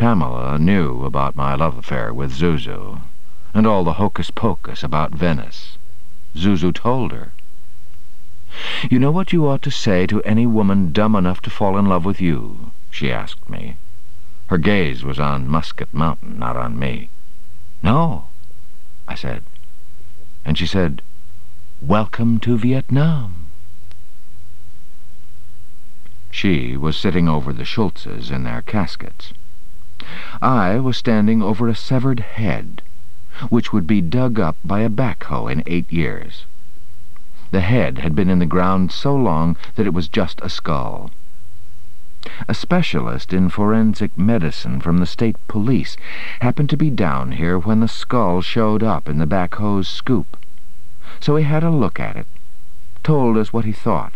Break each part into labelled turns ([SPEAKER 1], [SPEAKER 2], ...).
[SPEAKER 1] Pamela knew about my love affair with Zuzu, and all the hocus-pocus about Venice. Zuzu told her. You know what you ought to say to any woman dumb enough to fall in love with you? she asked me. Her gaze was on Musket Mountain, not on me. No, I said. And she said, Welcome to Vietnam. She was sitting over the Schultzes in their caskets. I was standing over a severed head, which would be dug up by a backhoe in eight years. The head had been in the ground so long that it was just a skull. A specialist in forensic medicine from the state police happened to be down here when the skull showed up in the backhoe's scoop. So he had a look at it, told us what he thought.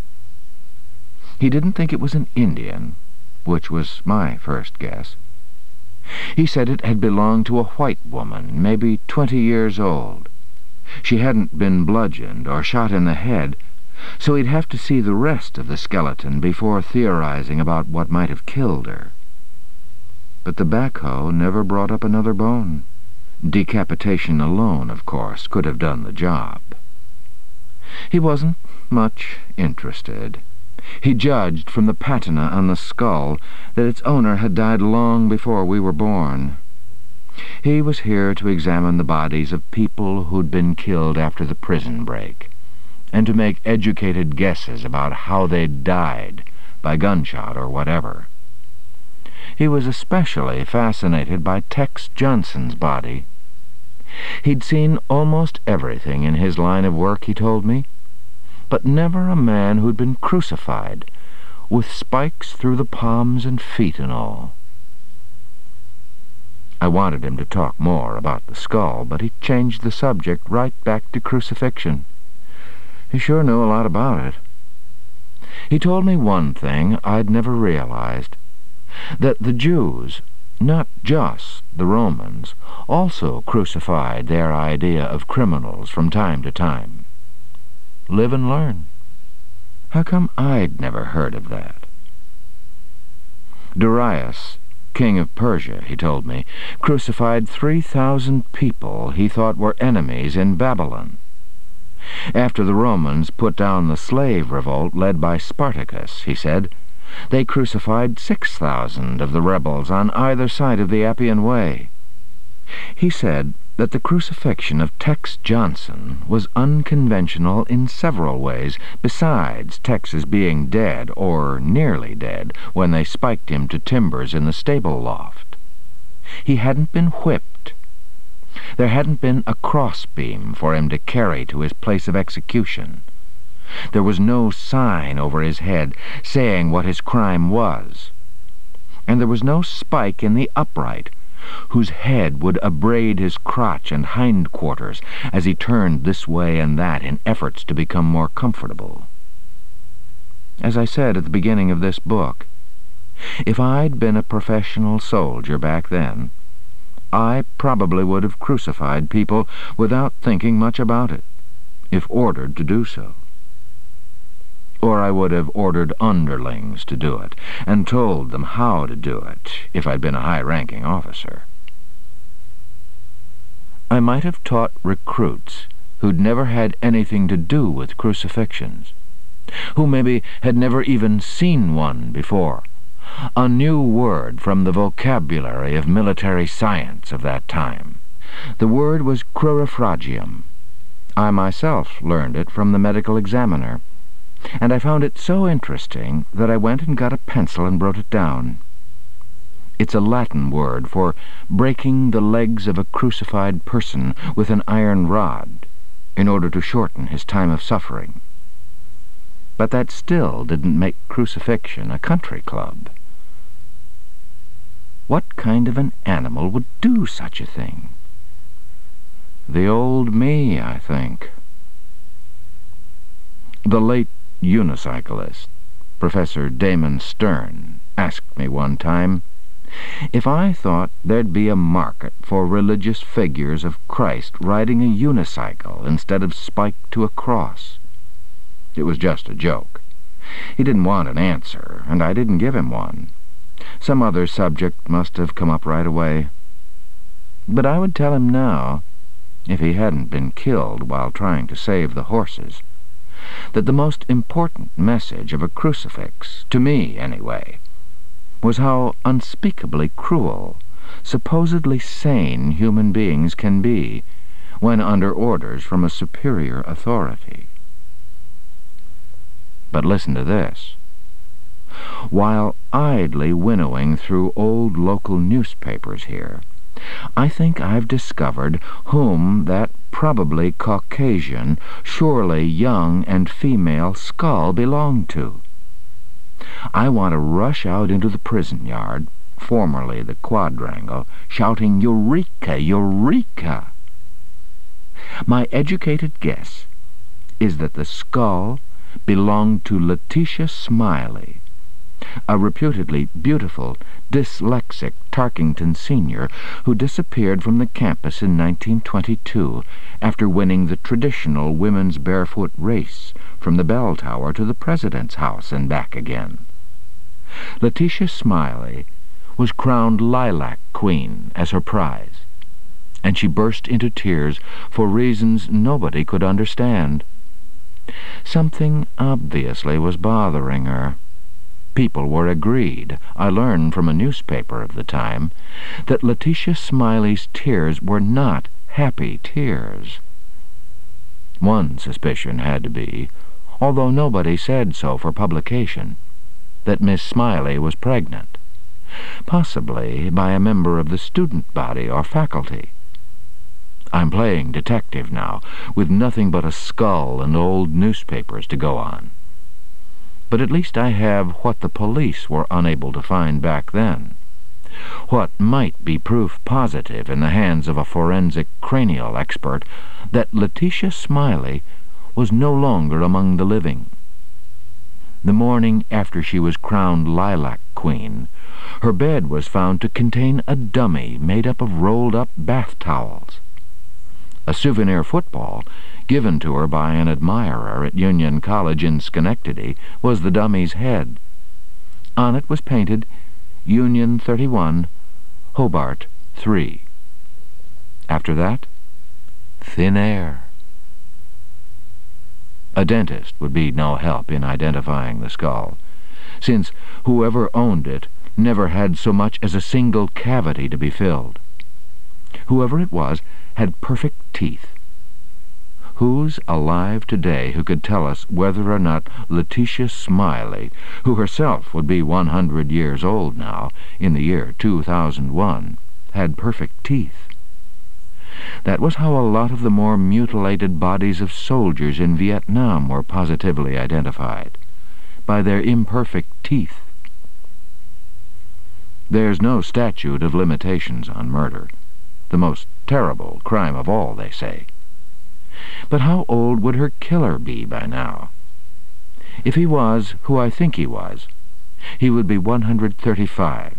[SPEAKER 1] He didn't think it was an Indian, which was my first guess. He said it had belonged to a white woman, maybe twenty years old. She hadn't been bludgeoned or shot in the head, so he'd have to see the rest of the skeleton before theorizing about what might have killed her. But the backhoe never brought up another bone. Decapitation alone, of course, could have done the job. He wasn't much interested. He judged from the patina on the skull that its owner had died long before we were born. He was here to examine the bodies of people who'd been killed after the prison break, and to make educated guesses about how they'd died, by gunshot or whatever. He was especially fascinated by Tex Johnson's body. He'd seen almost everything in his line of work, he told me, but never a man who'd been crucified, with spikes through the palms and feet and all. I wanted him to talk more about the skull, but he changed the subject right back to crucifixion. He sure knew a lot about it. He told me one thing I'd never realized, that the Jews, not just the Romans, also crucified their idea of criminals from time to time. Live and learn. How come I'd never heard of that? Darius, king of Persia, he told me, crucified 3,000 people he thought were enemies in Babylon. After the Romans put down the slave revolt led by Spartacus, he said, they crucified 6,000 of the rebels on either side of the Appian Way. He said that the crucifixion of Tex Johnson was unconventional in several ways, besides Tex's being dead, or nearly dead, when they spiked him to timbers in the stable loft. He hadn't been whipped. There hadn't been a crossbeam for him to carry to his place of execution. There was no sign over his head saying what his crime was. And there was no spike in the upright whose head would abrade his crotch and hindquarters as he turned this way and that in efforts to become more comfortable. As I said at the beginning of this book, if I'd been a professional soldier back then, I probably would have crucified people without thinking much about it, if ordered to do so or I would have ordered underlings to do it, and told them how to do it, if I'd been a high-ranking officer. I might have taught recruits who'd never had anything to do with crucifixions, who maybe had never even seen one before, a new word from the vocabulary of military science of that time. The word was crurifragium. I myself learned it from the medical examiner and I found it so interesting that I went and got a pencil and wrote it down. It's a Latin word for breaking the legs of a crucified person with an iron rod in order to shorten his time of suffering. But that still didn't make crucifixion a country club. What kind of an animal would do such a thing? The old me, I think. The late unicyclist, Professor Damon Stern, asked me one time if I thought there'd be a market for religious figures of Christ riding a unicycle instead of spiked to a cross. It was just a joke. He didn't want an answer, and I didn't give him one. Some other subject must have come up right away. But I would tell him now, if he hadn't been killed while trying to save the horses, that the most important message of a crucifix, to me anyway, was how unspeakably cruel supposedly sane human beings can be when under orders from a superior authority. But listen to this. While idly winnowing through old local newspapers here, I think I've discovered whom that probably Caucasian, surely young and female skull belonged to. I want to rush out into the prison yard, formerly the quadrangle, shouting, Eureka! Eureka! My educated guess is that the skull belonged to Letitia Smiley, a reputedly beautiful, dyslexic Tarkington senior who disappeared from the campus in 1922 after winning the traditional women's barefoot race from the bell tower to the president's house and back again. Letitia Smiley was crowned Lilac Queen as her prize, and she burst into tears for reasons nobody could understand. Something obviously was bothering her. People were agreed, I learned from a newspaper of the time, that Letitia Smiley's tears were not happy tears. One suspicion had to be, although nobody said so for publication, that Miss Smiley was pregnant, possibly by a member of the student body or faculty. I'm playing detective now, with nothing but a skull and old newspapers to go on but at least I have what the police were unable to find back then. What might be proof positive in the hands of a forensic cranial expert that Letitia Smiley was no longer among the living. The morning after she was crowned Lilac Queen, her bed was found to contain a dummy made up of rolled-up bath towels. A souvenir football given to her by an admirer at Union College in Schenectady, was the dummy's head. On it was painted Union 31, Hobart 3. After that, thin air. A dentist would be no help in identifying the skull, since whoever owned it never had so much as a single cavity to be filled. Whoever it was had perfect teeth, Who's alive today who could tell us whether or not Letitia Smiley, who herself would be 100 years old now, in the year 2001, had perfect teeth? That was how a lot of the more mutilated bodies of soldiers in Vietnam were positively identified, by their imperfect teeth. There's no statute of limitations on murder, the most terrible crime of all, they say. But how old would her killer be by now? If he was who I think he was, he would be 135.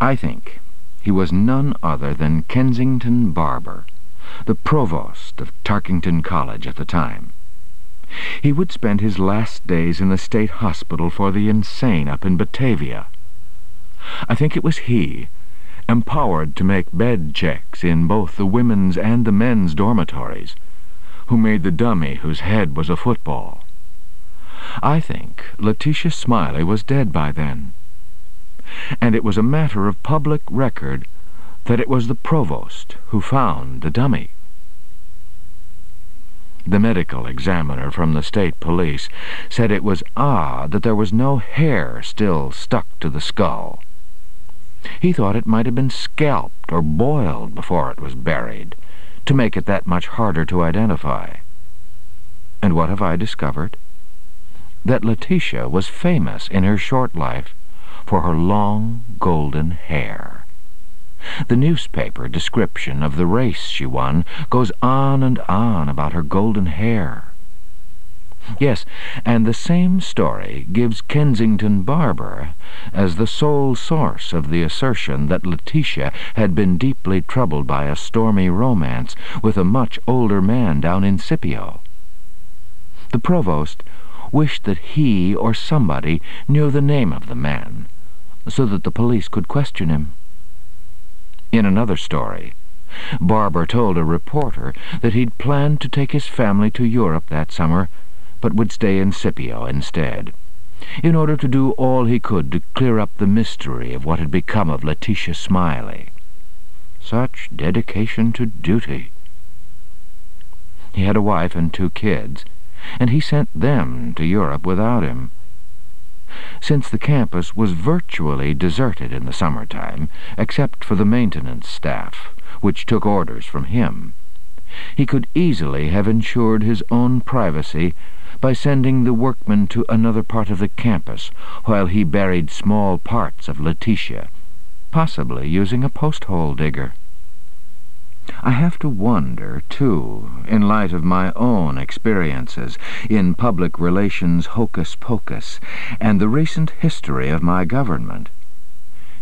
[SPEAKER 1] I think he was none other than Kensington Barber, the provost of Tarkington College at the time. He would spend his last days in the state hospital for the insane up in Batavia. I think it was he, empowered to make bed checks in both the women's and the men's dormitories, who made the dummy whose head was a football. I think Letitia Smiley was dead by then, and it was a matter of public record that it was the provost who found the dummy. The medical examiner from the state police said it was odd that there was no hair still stuck to the skull. He thought it might have been scalped or boiled before it was buried to make it that much harder to identify. And what have I discovered? That Letitia was famous in her short life for her long golden hair. The newspaper description of the race she won goes on and on about her golden hair. Yes, and the same story gives Kensington Barber as the sole source of the assertion that Letitia had been deeply troubled by a stormy romance with a much older man down in Scipio. The provost wished that he or somebody knew the name of the man, so that the police could question him. In another story, Barber told a reporter that he'd planned to take his family to Europe that summer, but would stay in Scipio instead, in order to do all he could to clear up the mystery of what had become of Letitia Smiley. Such dedication to duty. He had a wife and two kids, and he sent them to Europe without him. Since the campus was virtually deserted in the summertime, except for the maintenance staff, which took orders from him. He could easily have ensured his own privacy by sending the workmen to another part of the campus while he buried small parts of Letitia, possibly using a post-hole digger. I have to wonder, too, in light of my own experiences in public relations hocus-pocus and the recent history of my government,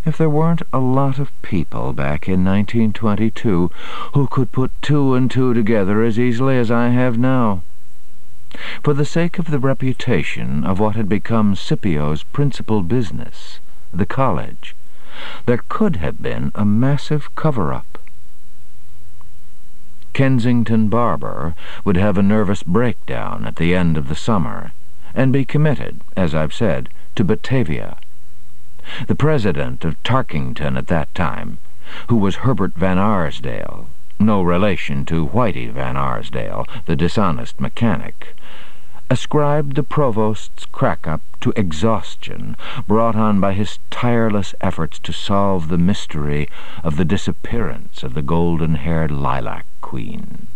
[SPEAKER 1] if there weren't a lot of people back in 1922 who could put two and two together as easily as I have now. For the sake of the reputation of what had become Scipio's principal business, the college, there could have been a massive cover-up. Kensington Barber would have a nervous breakdown at the end of the summer, and be committed, as I've said, to Batavia. The president of Tarkington at that time, who was Herbert Van Arsdale, no relation to Whitey Van Arsdale, the dishonest mechanic, ascribed the provost's crack-up to exhaustion brought on by his tireless efforts to solve the mystery of the disappearance of the golden-haired lilac queen.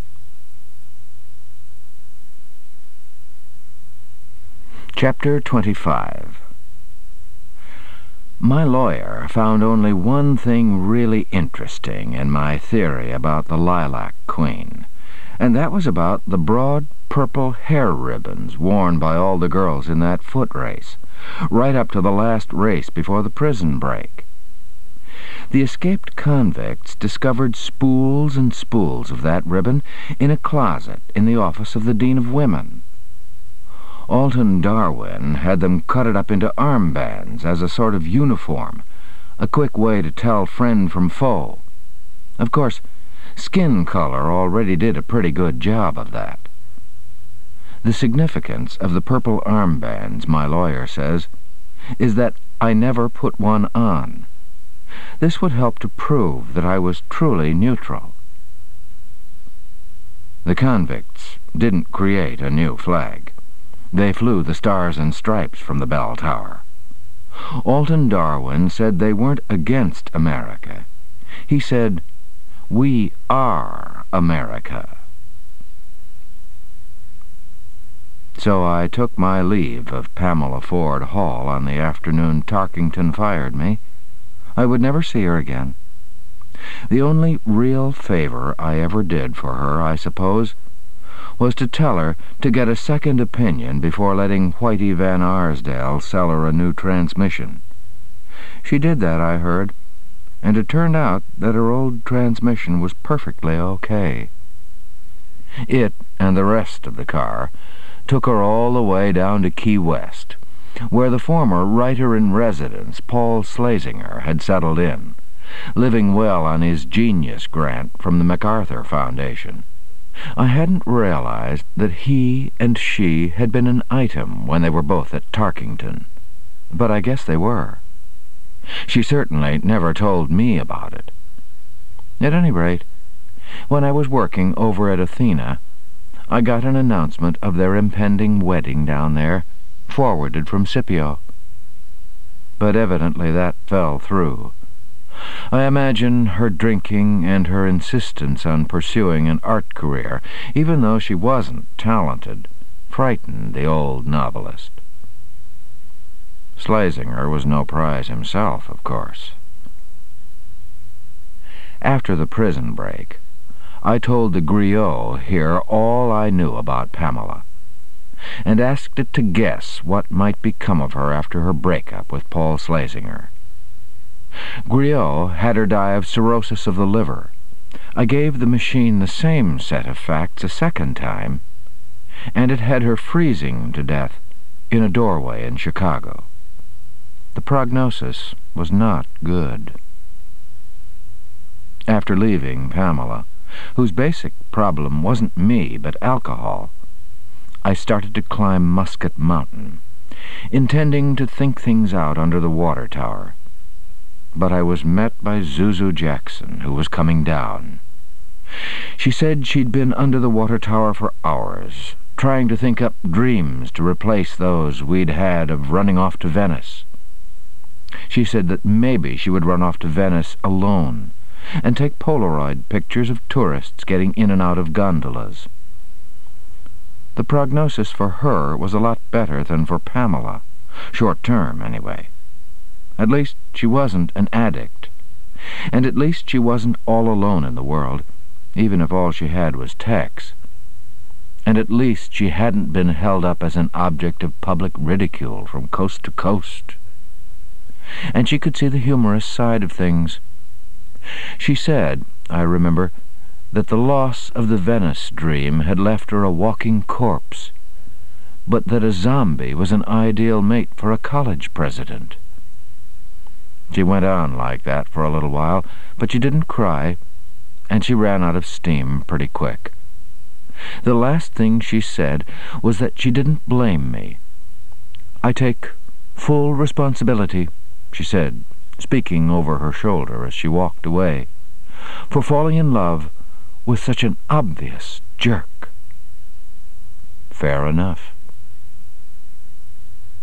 [SPEAKER 1] Chapter 25 My lawyer found only one thing really interesting in my theory about the lilac queen, and that was about the broad purple hair ribbons worn by all the girls in that foot race, right up to the last race before the prison break. The escaped convicts discovered spools and spools of that ribbon in a closet in the office of the Dean of Women. Alton Darwin had them cut it up into armbands as a sort of uniform, a quick way to tell friend from foe. Of course, skin color already did a pretty good job of that. The significance of the purple armbands, my lawyer says, is that I never put one on. This would help to prove that I was truly neutral. The convicts didn't create a new flag. They flew the stars and stripes from the bell tower. Alton Darwin said they weren't against America. He said, we are America. So I took my leave of Pamela Ford Hall on the afternoon Tarkington fired me. I would never see her again. The only real favor I ever did for her, I suppose, was to tell her to get a second opinion before letting Whitey Van Arsdale sell her a new transmission. She did that, I heard, and it turned out that her old transmission was perfectly okay. It and the rest of the car took her all the way down to Key West, where the former writer-in-residence, Paul Slazinger, had settled in, living well on his genius grant from the MacArthur Foundation. I hadn't realized that he and she had been an item when they were both at Tarkington, but I guess they were. She certainly never told me about it. At any rate, when I was working over at Athena, I got an announcement of their impending wedding down there, forwarded from Scipio. But evidently that fell through. I imagine her drinking and her insistence on pursuing an art career, even though she wasn't talented, frightened the old novelist. Slazinger was no prize himself, of course. After the prison break, I told the griot here all I knew about Pamela, and asked it to guess what might become of her after her breakup with Paul Slazinger. Griot had her die of cirrhosis of the liver. I gave the machine the same set of facts a second time, and it had her freezing to death in a doorway in Chicago. The prognosis was not good. After leaving Pamela, whose basic problem wasn't me but alcohol, I started to climb Musket Mountain, intending to think things out under the water tower. But I was met by Zuzu Jackson, who was coming down. She said she'd been under the water tower for hours, trying to think up dreams to replace those we'd had of running off to Venice. She said that maybe she would run off to Venice alone, and take Polaroid pictures of tourists getting in and out of gondolas. The prognosis for her was a lot better than for Pamela, short-term, anyway. At least she wasn't an addict, and at least she wasn't all alone in the world, even if all she had was Tex. And at least she hadn't been held up as an object of public ridicule from coast to coast. And she could see the humorous side of things. She said, I remember, that the loss of the Venice dream had left her a walking corpse, but that a zombie was an ideal mate for a college president. She went on like that for a little while, but she didn't cry, and she ran out of steam pretty quick. The last thing she said was that she didn't blame me. I take full responsibility, she said, speaking over her shoulder as she walked away, for falling in love with such an obvious jerk. Fair enough.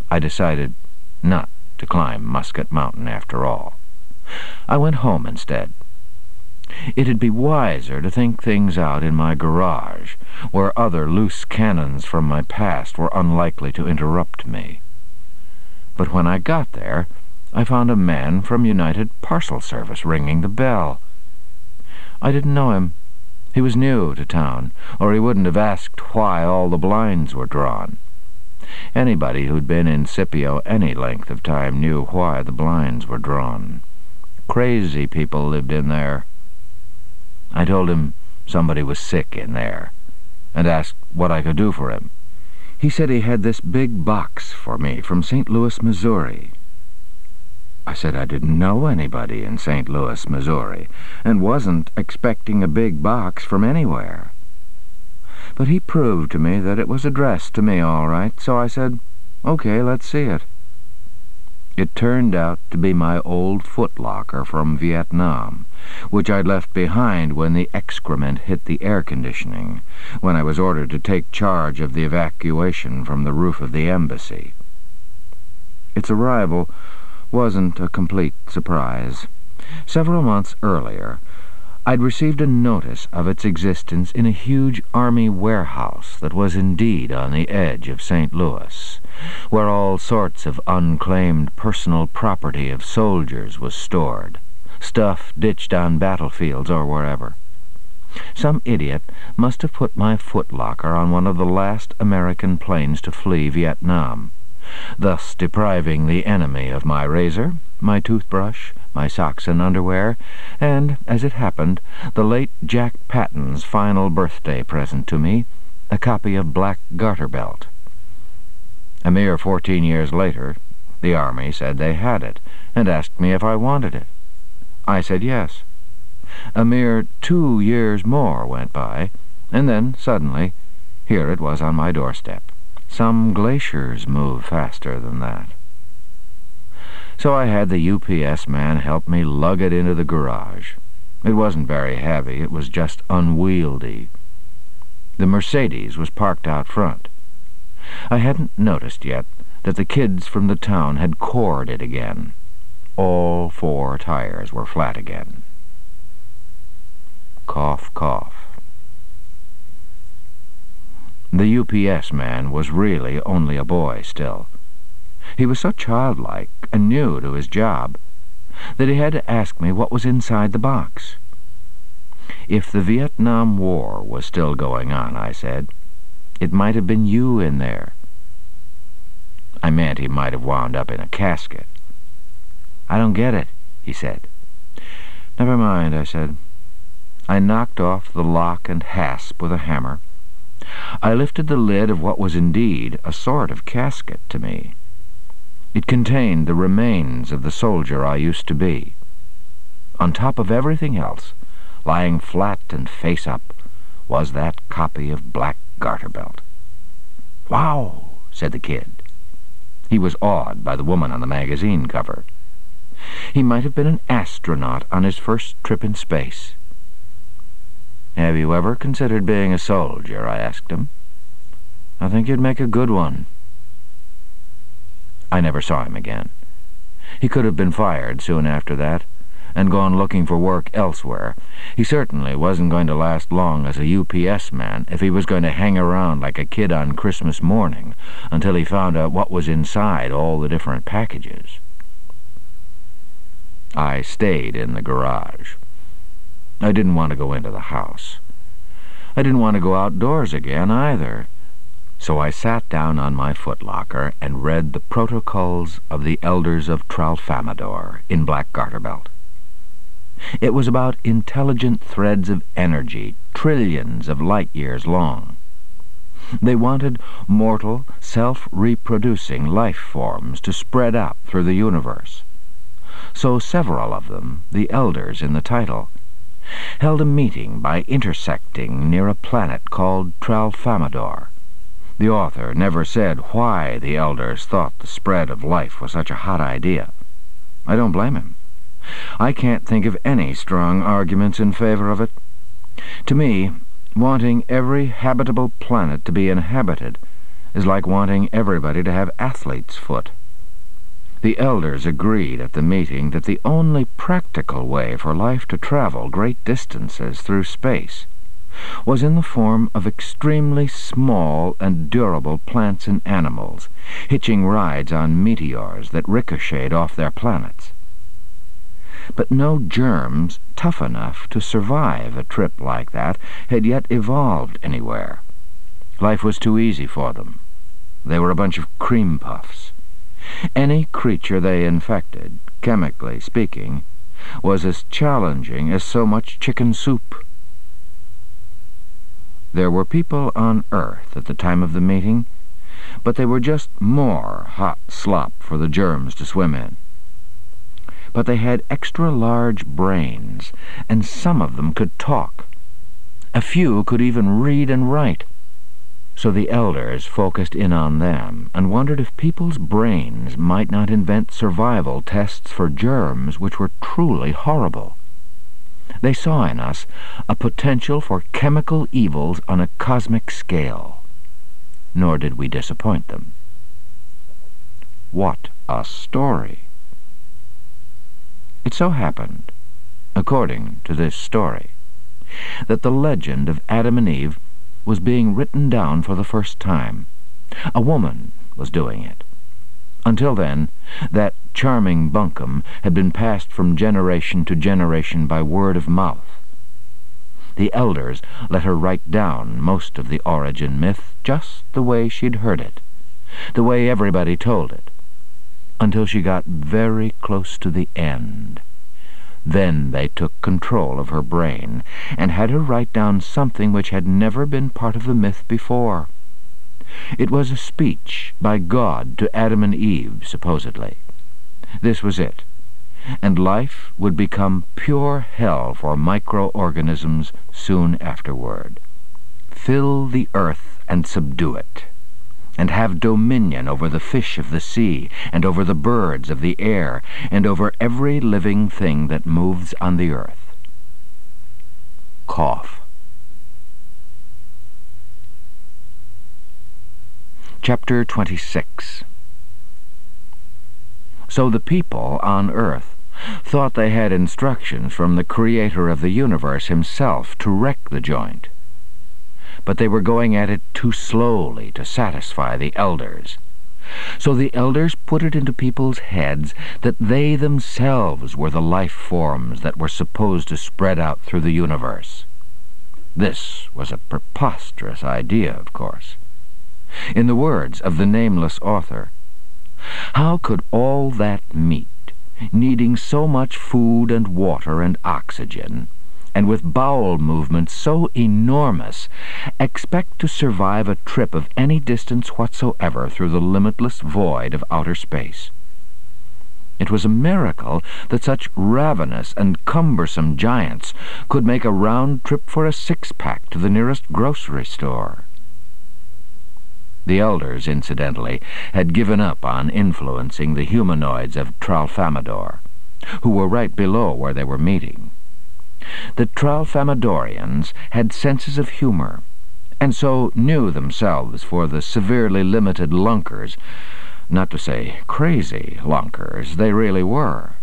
[SPEAKER 1] I decided not to climb Musket Mountain after all. I went home instead. It'd be wiser to think things out in my garage, where other loose cannons from my past were unlikely to interrupt me. But when I got there, I found a man from United Parcel Service ringing the bell. I didn't know him. He was new to town, or he wouldn't have asked why all the blinds were drawn. Anybody who'd been in Scipio any length of time knew why the blinds were drawn. Crazy people lived in there. I told him somebody was sick in there, and asked what I could do for him. He said he had this big box for me from St. Louis, Missouri, I said I didn't know anybody in St. Louis, Missouri, and wasn't expecting a big box from anywhere. But he proved to me that it was addressed to me all right, so I said, okay, let's see it. It turned out to be my old footlocker from Vietnam, which I'd left behind when the excrement hit the air conditioning, when I was ordered to take charge of the evacuation from the roof of the embassy. Its arrival wasn't a complete surprise. Several months earlier, I'd received a notice of its existence in a huge army warehouse that was indeed on the edge of St. Louis, where all sorts of unclaimed personal property of soldiers was stored, stuff ditched on battlefields or wherever. Some idiot must have put my footlocker on one of the last American planes to flee Vietnam thus depriving the enemy of my razor, my toothbrush, my socks and underwear, and, as it happened, the late Jack Patton's final birthday present to me, a copy of Black Garterbelt. A mere fourteen years later, the Army said they had it, and asked me if I wanted it. I said yes. A mere two years more went by, and then, suddenly, here it was on my doorstep. Some glaciers move faster than that. So I had the UPS man help me lug it into the garage. It wasn't very heavy, it was just unwieldy. The Mercedes was parked out front. I hadn't noticed yet that the kids from the town had cored it again. All four tires were flat again. Cough, cough. The UPS man was really only a boy still. He was so childlike and new to his job that he had to ask me what was inside the box. If the Vietnam War was still going on, I said, it might have been you in there. I meant he might have wound up in a casket. I don't get it, he said. Never mind, I said. I knocked off the lock and hasp with a hammer I lifted the lid of what was indeed a sort of casket to me. It contained the remains of the soldier I used to be. On top of everything else, lying flat and face up, was that copy of Black Garterbelt. Wow, said the kid. He was awed by the woman on the magazine cover. He might have been an astronaut on his first trip in space. Have you ever considered being a soldier? I asked him. I think you'd make a good one. I never saw him again. He could have been fired soon after that, and gone looking for work elsewhere. He certainly wasn't going to last long as a UPS man if he was going to hang around like a kid on Christmas morning until he found out what was inside all the different packages. I stayed in the garage. I didn't want to go into the house. I didn't want to go outdoors again, either. So I sat down on my footlocker and read the Protocols of the Elders of Tralfamadore in Black Garterbelt. It was about intelligent threads of energy, trillions of light-years long. They wanted mortal, self-reproducing life forms to spread out through the universe. So several of them, the elders in the title, held a meeting by intersecting near a planet called Tralfamadore, the author never said why the elders thought the spread of life was such a hot idea. I don't blame him. I can't think of any strong arguments in favor of it. To me, wanting every habitable planet to be inhabited is like wanting everybody to have athlete's foot. The elders agreed at the meeting that the only practical way for life to travel great distances through space was in the form of extremely small and durable plants and animals, hitching rides on meteors that ricocheted off their planets. But no germs tough enough to survive a trip like that had yet evolved anywhere. Life was too easy for them. They were a bunch of cream puffs. Any creature they infected, chemically speaking, was as challenging as so much chicken soup. There were people on Earth at the time of the meeting, but they were just more hot slop for the germs to swim in. But they had extra-large brains, and some of them could talk. A few could even read and write. So the elders focused in on them and wondered if people's brains might not invent survival tests for germs which were truly horrible. They saw in us a potential for chemical evils on a cosmic scale. Nor did we disappoint them. What a story! It so happened, according to this story, that the legend of Adam and Eve was being written down for the first time. A woman was doing it. Until then, that charming bunkum had been passed from generation to generation by word of mouth. The elders let her write down most of the origin myth just the way she'd heard it, the way everybody told it, until she got very close to the end. Then they took control of her brain and had her write down something which had never been part of the myth before. It was a speech by God to Adam and Eve, supposedly. This was it. And life would become pure hell for microorganisms soon afterward. Fill the earth and subdue it, and have dominion over the fish of the sea, and over the birds of the air, and over every living thing that moves on the earth. Cough. Chapter 26 So the people on earth thought they had instructions from the creator of the universe himself to wreck the joint. But they were going at it too slowly to satisfy the elders. So the elders put it into people's heads that they themselves were the life forms that were supposed to spread out through the universe. This was a preposterous idea, of course. In the words of the nameless author, how could all that meat, needing so much food and water and oxygen, and with bowel movements so enormous, expect to survive a trip of any distance whatsoever through the limitless void of outer space? It was a miracle that such ravenous and cumbersome giants could make a round trip for a six-pack to the nearest grocery store. The elders, incidentally, had given up on influencing the humanoids of Tralfamadore, who were right below where they were meeting. The Tralfamadorians had senses of humor, and so knew themselves for the severely limited lunkers not to say crazy lunkers, they really were.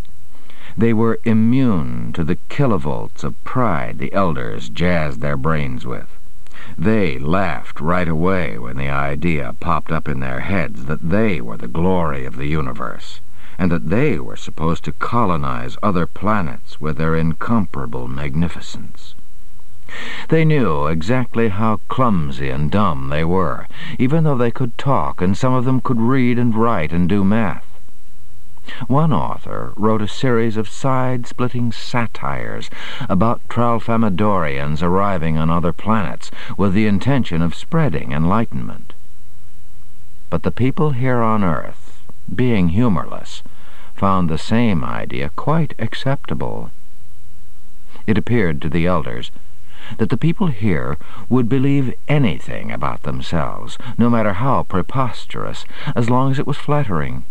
[SPEAKER 1] They were immune to the kilovolts of pride the elders jazzed their brains with. They laughed right away when the idea popped up in their heads that they were the glory of the universe, and that they were supposed to colonize other planets with their incomparable magnificence. They knew exactly how clumsy and dumb they were, even though they could talk, and some of them could read and write and do math. One author wrote a series of side-splitting satires about Tralfamadorians arriving on other planets with the intention of spreading enlightenment. But the people here on Earth, being humorless, found the same idea quite acceptable. It appeared to the elders that the people here would believe anything about themselves, no matter how preposterous, as long as it was flattering.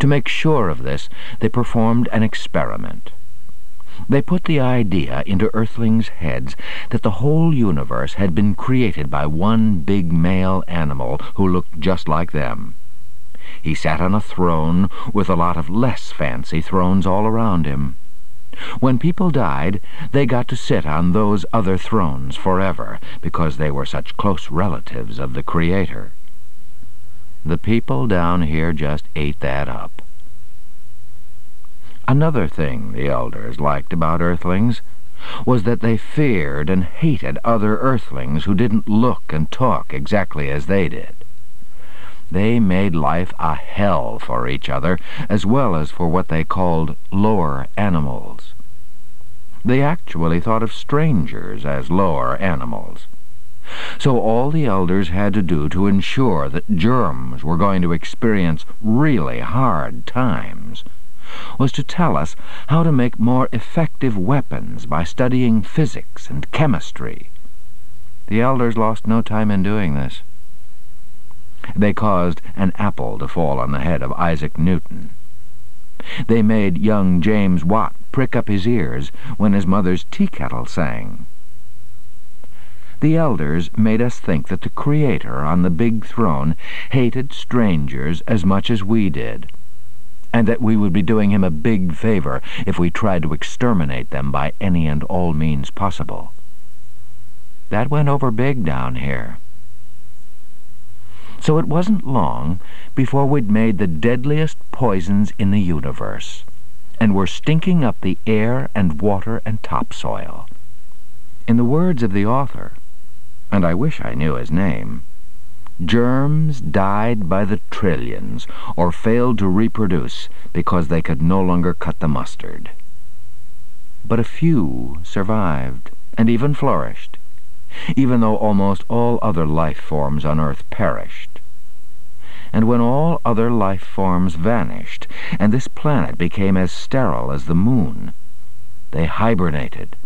[SPEAKER 1] To make sure of this, they performed an experiment. They put the idea into Earthlings' heads that the whole universe had been created by one big male animal who looked just like them. He sat on a throne with a lot of less fancy thrones all around him. When people died, they got to sit on those other thrones forever, because they were such close relatives of the Creator. The people down here just ate that up. Another thing the elders liked about Earthlings was that they feared and hated other Earthlings who didn't look and talk exactly as they did. They made life a hell for each other, as well as for what they called lower animals. They actually thought of strangers as lower animals. So all the elders had to do to ensure that germs were going to experience really hard times was to tell us how to make more effective weapons by studying physics and chemistry. The elders lost no time in doing this. They caused an apple to fall on the head of Isaac Newton. They made young James Watt prick up his ears when his mother's tea kettle sang. The elders made us think that the Creator on the big throne hated strangers as much as we did, and that we would be doing him a big favor if we tried to exterminate them by any and all means possible. That went over big down here. So it wasn't long before we'd made the deadliest poisons in the universe, and were stinking up the air and water and topsoil. In the words of the author, and I wish I knew his name, germs died by the trillions, or failed to reproduce because they could no longer cut the mustard. But a few survived, and even flourished, even though almost all other life forms on Earth perished. And when all other life forms vanished, and this planet became as sterile as the moon, they hibernated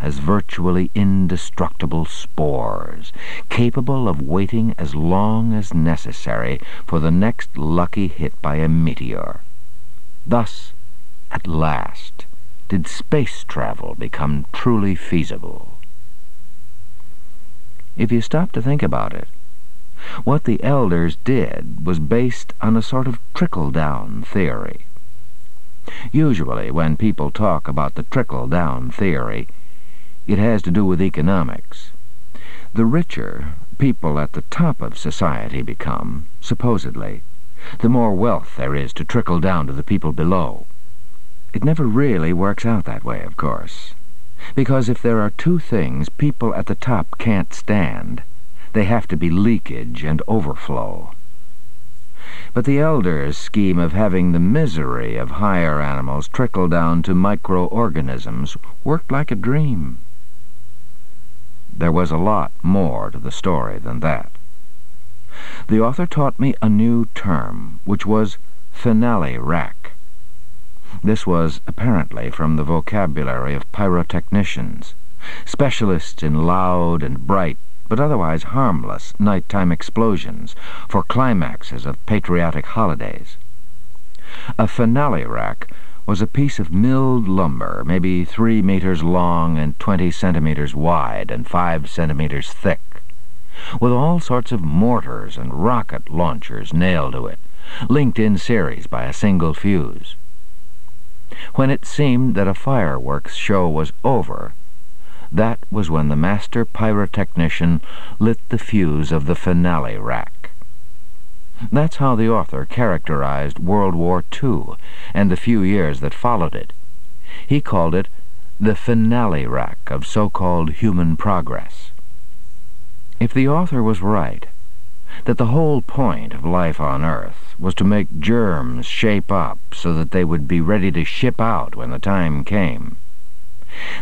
[SPEAKER 1] as virtually indestructible spores, capable of waiting as long as necessary for the next lucky hit by a meteor. Thus, at last, did space travel become truly feasible. If you stop to think about it, what the elders did was based on a sort of trickle-down theory. Usually, when people talk about the trickle-down theory, it has to do with economics. The richer people at the top of society become, supposedly, the more wealth there is to trickle down to the people below. It never really works out that way, of course. Because if there are two things people at the top can't stand, they have to be leakage and overflow. But the elders' scheme of having the misery of higher animals trickle down to microorganisms worked like a dream. There was a lot more to the story than that. The author taught me a new term, which was finale rack. This was apparently from the vocabulary of pyrotechnicians, specialists in loud and bright, but otherwise harmless, nighttime explosions for climaxes of patriotic holidays. A finale rack was a piece of milled lumber, maybe three meters long and twenty centimeters wide and five centimeters thick, with all sorts of mortars and rocket launchers nailed to it, linked in series by a single fuse. When it seemed that a fireworks show was over, that was when the master pyrotechnician lit the fuse of the finale rack. That's how the author characterized World War II and the few years that followed it. He called it the finale rack of so-called human progress. If the author was right, that the whole point of life on Earth was to make germs shape up so that they would be ready to ship out when the time came,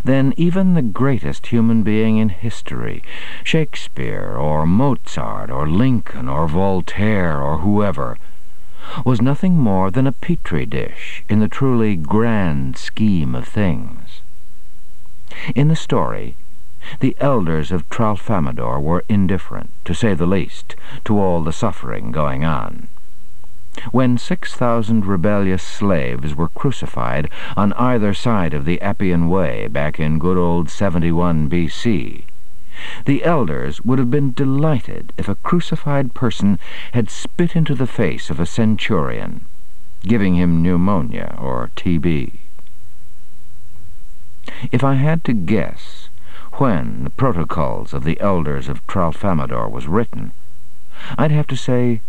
[SPEAKER 1] then even the greatest human being in history, Shakespeare or Mozart or Lincoln or Voltaire or whoever, was nothing more than a petri dish in the truly grand scheme of things. In the story, the elders of Tralfamadore were indifferent, to say the least, to all the suffering going on. When six thousand rebellious slaves were crucified on either side of the Appian Way back in good old 71 B.C., the elders would have been delighted if a crucified person had spit into the face of a centurion, giving him pneumonia or TB. If I had to guess when the Protocols of the Elders of Tralfamadore was written, I'd have to say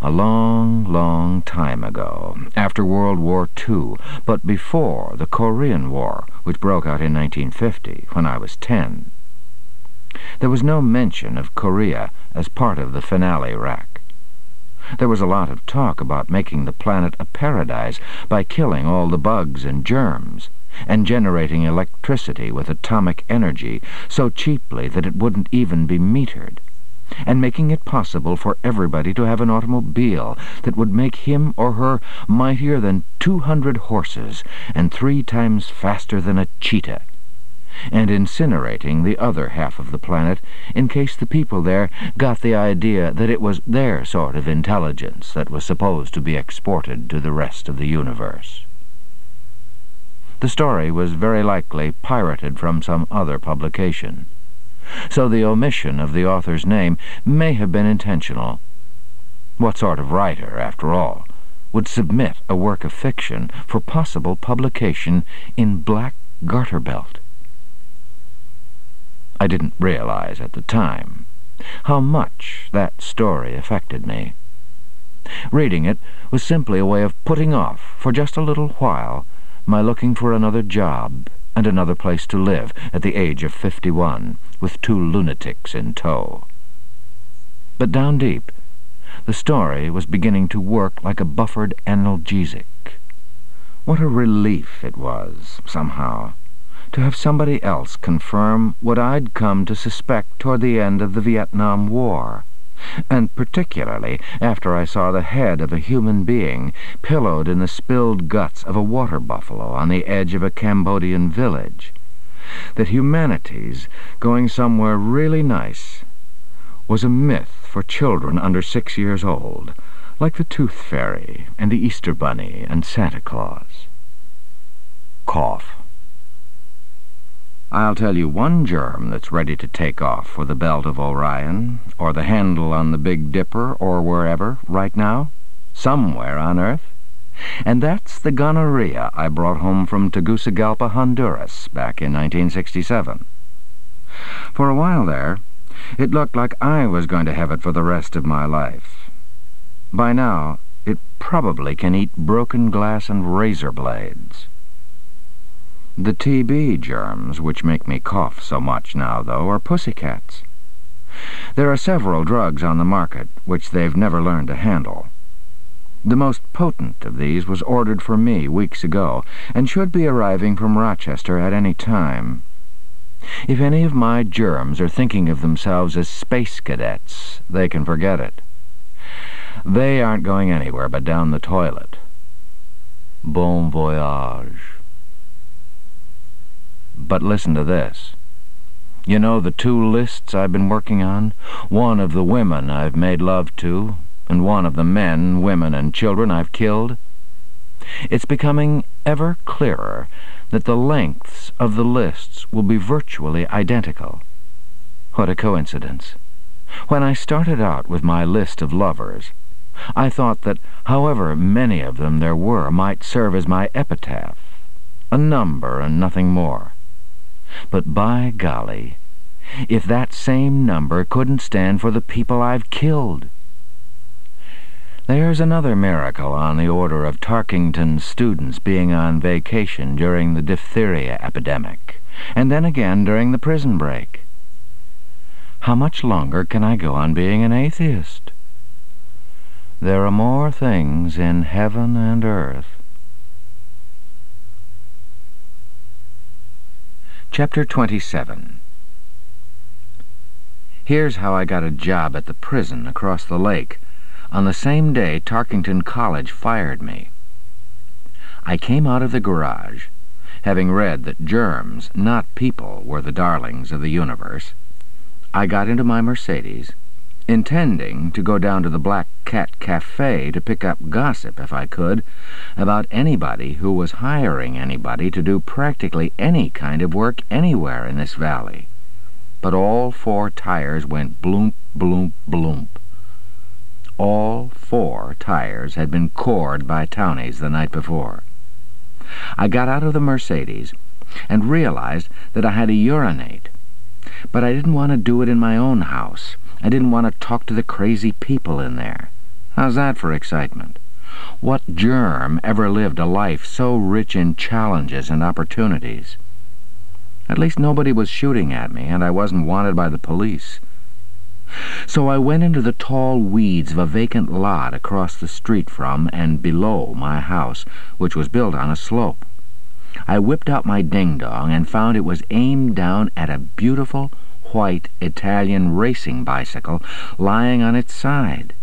[SPEAKER 1] a long, long time ago, after World War II, but before the Korean War, which broke out in 1950, when I was ten. There was no mention of Korea as part of the finale rack. There was a lot of talk about making the planet a paradise by killing all the bugs and germs, and generating electricity with atomic energy so cheaply that it wouldn't even be metered, and making it possible for everybody to have an automobile that would make him or her mightier than two hundred horses and three times faster than a cheetah, and incinerating the other half of the planet in case the people there got the idea that it was their sort of intelligence that was supposed to be exported to the rest of the universe. The story was very likely pirated from some other publication, so the omission of the author's name may have been intentional. What sort of writer, after all, would submit a work of fiction for possible publication in Black Garterbelt? I didn't realize at the time how much that story affected me. Reading it was simply a way of putting off, for just a little while, my looking for another job and another place to live at the age of fifty-one, with two lunatics in tow. But down deep, the story was beginning to work like a buffered analgesic. What a relief it was, somehow, to have somebody else confirm what I'd come to suspect toward the end of the Vietnam War, and particularly after I saw the head of a human being pillowed in the spilled guts of a water buffalo on the edge of a Cambodian village, that humanity's going somewhere really nice was a myth for children under six years old, like the Tooth Fairy and the Easter Bunny and Santa Claus. Cough. I'll tell you one germ that's ready to take off for the belt of Orion, or the handle on the Big Dipper, or wherever, right now, somewhere on Earth. And that's the gonorrhea I brought home from Tegucigalpa, Honduras, back in 1967. For a while there, it looked like I was going to have it for the rest of my life. By now, it probably can eat broken glass and razor blades. The TB germs which make me cough so much now, though, are pussycats. There are several drugs on the market which they've never learned to handle. The most potent of these was ordered for me weeks ago, and should be arriving from Rochester at any time. If any of my germs are thinking of themselves as space cadets, they can forget it. They aren't going anywhere but down the toilet.
[SPEAKER 2] Bon voyage. But listen to this. You know the two lists I've been working on? One of the women I've made love to, and one of the men, women, and children I've killed? It's becoming ever clearer that the lengths of the lists will be virtually identical. What a coincidence. When I started out with my list of lovers, I thought that however many of them there were might serve as my epitaph, a number and nothing more. But by golly, if that same number couldn't stand for the people I've killed. There's another miracle on the order of Tarkington's students being on vacation during the diphtheria epidemic, and then again during the prison break. How much longer can I go on being an atheist? There are more things in heaven and earth. Chapter 27 Here's how I got a job at the prison across the lake. On the same day Tarkington College fired me. I came out of the garage, having read that germs, not people, were the darlings of the universe. I got into my Mercedes, intending to go down to the Black Cat Cafe to pick up gossip, if I could, about anybody who was hiring anybody to do practically any kind of work anywhere in this valley. But all four tires went bloomp, bloomp, bloomp. All four tires had been cored by townies the night before. I got out of the Mercedes and realized that I had to urinate, but I didn't want to do it in my own house. I didn't want to talk to the crazy people in there. How's that for excitement? What germ ever lived a life so rich in challenges and opportunities? At least nobody was shooting at me, and I wasn't wanted by the police. So I went into the tall weeds of a vacant lot across the street from and below my house, which was built on a slope. I whipped out my ding-dong and found it was aimed down at a beautiful, white Italian racing bicycle lying on its side.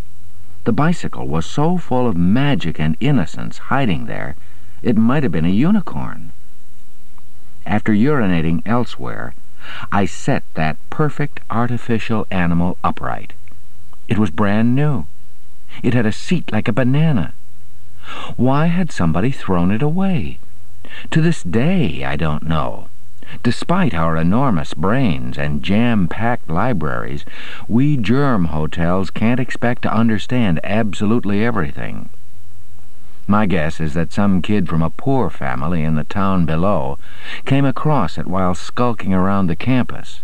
[SPEAKER 2] The bicycle was so full of magic and innocence hiding there, it might have been a unicorn. After urinating elsewhere, I set that perfect artificial animal upright. It was brand new. It had a seat like a banana. Why had somebody thrown it away? To this day, I don't know. Despite our enormous brains and jam-packed libraries, we germ hotels can't expect to understand absolutely everything. My guess is that some kid from a poor family in the town below came across it while skulking around the campus.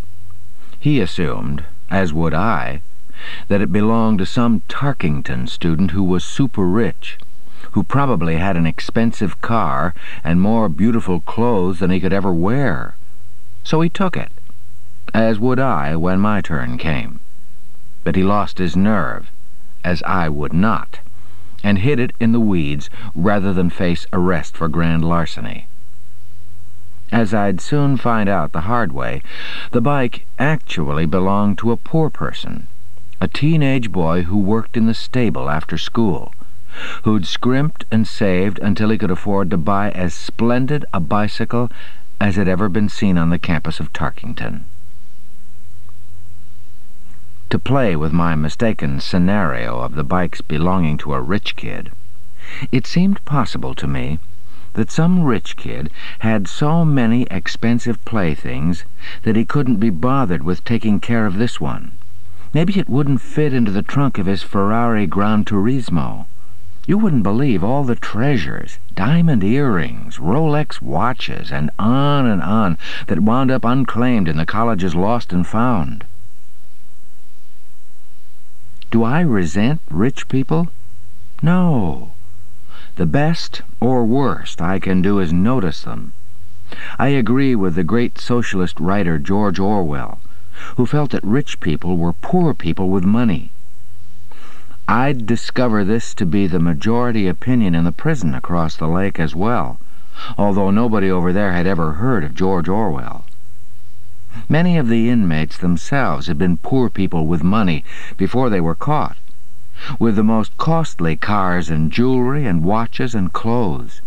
[SPEAKER 2] He assumed, as would I, that it belonged to some Tarkington student who was super rich who probably had an expensive car and more beautiful clothes than he could ever wear. So he took it, as would I when my turn came. But he lost his nerve, as I would not, and hid it in the weeds rather than face arrest for grand larceny. As I'd soon find out the hard way, the bike actually belonged to a poor person, a teenage boy who worked in the stable after school who'd scrimped and saved until he could afford to buy as splendid a bicycle as had ever been seen on the campus of Tarkington. To play with my mistaken scenario of the bikes belonging to a rich kid, it seemed possible to me that some rich kid had so many expensive playthings that he couldn't be bothered with taking care of this one. Maybe it wouldn't fit into the trunk of his Ferrari Gran Turismo. You wouldn't believe all the treasures, diamond earrings, Rolex watches, and on and on that wound up unclaimed in the college's lost and found. Do I resent rich people? No. The best or worst I can do is notice them. I agree with the great socialist writer George Orwell, who felt that rich people were poor people with money. I'd discover this to be the majority opinion in the prison across the lake as well, although nobody over there had ever heard of George Orwell. Many of the inmates themselves had been poor people with money before they were caught, with the most costly cars and jewelry and watches and clothes.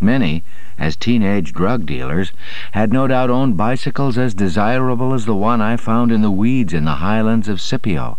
[SPEAKER 2] Many, as teenage drug dealers, had no doubt owned bicycles as desirable as the one I found in the weeds in the highlands of Scipio.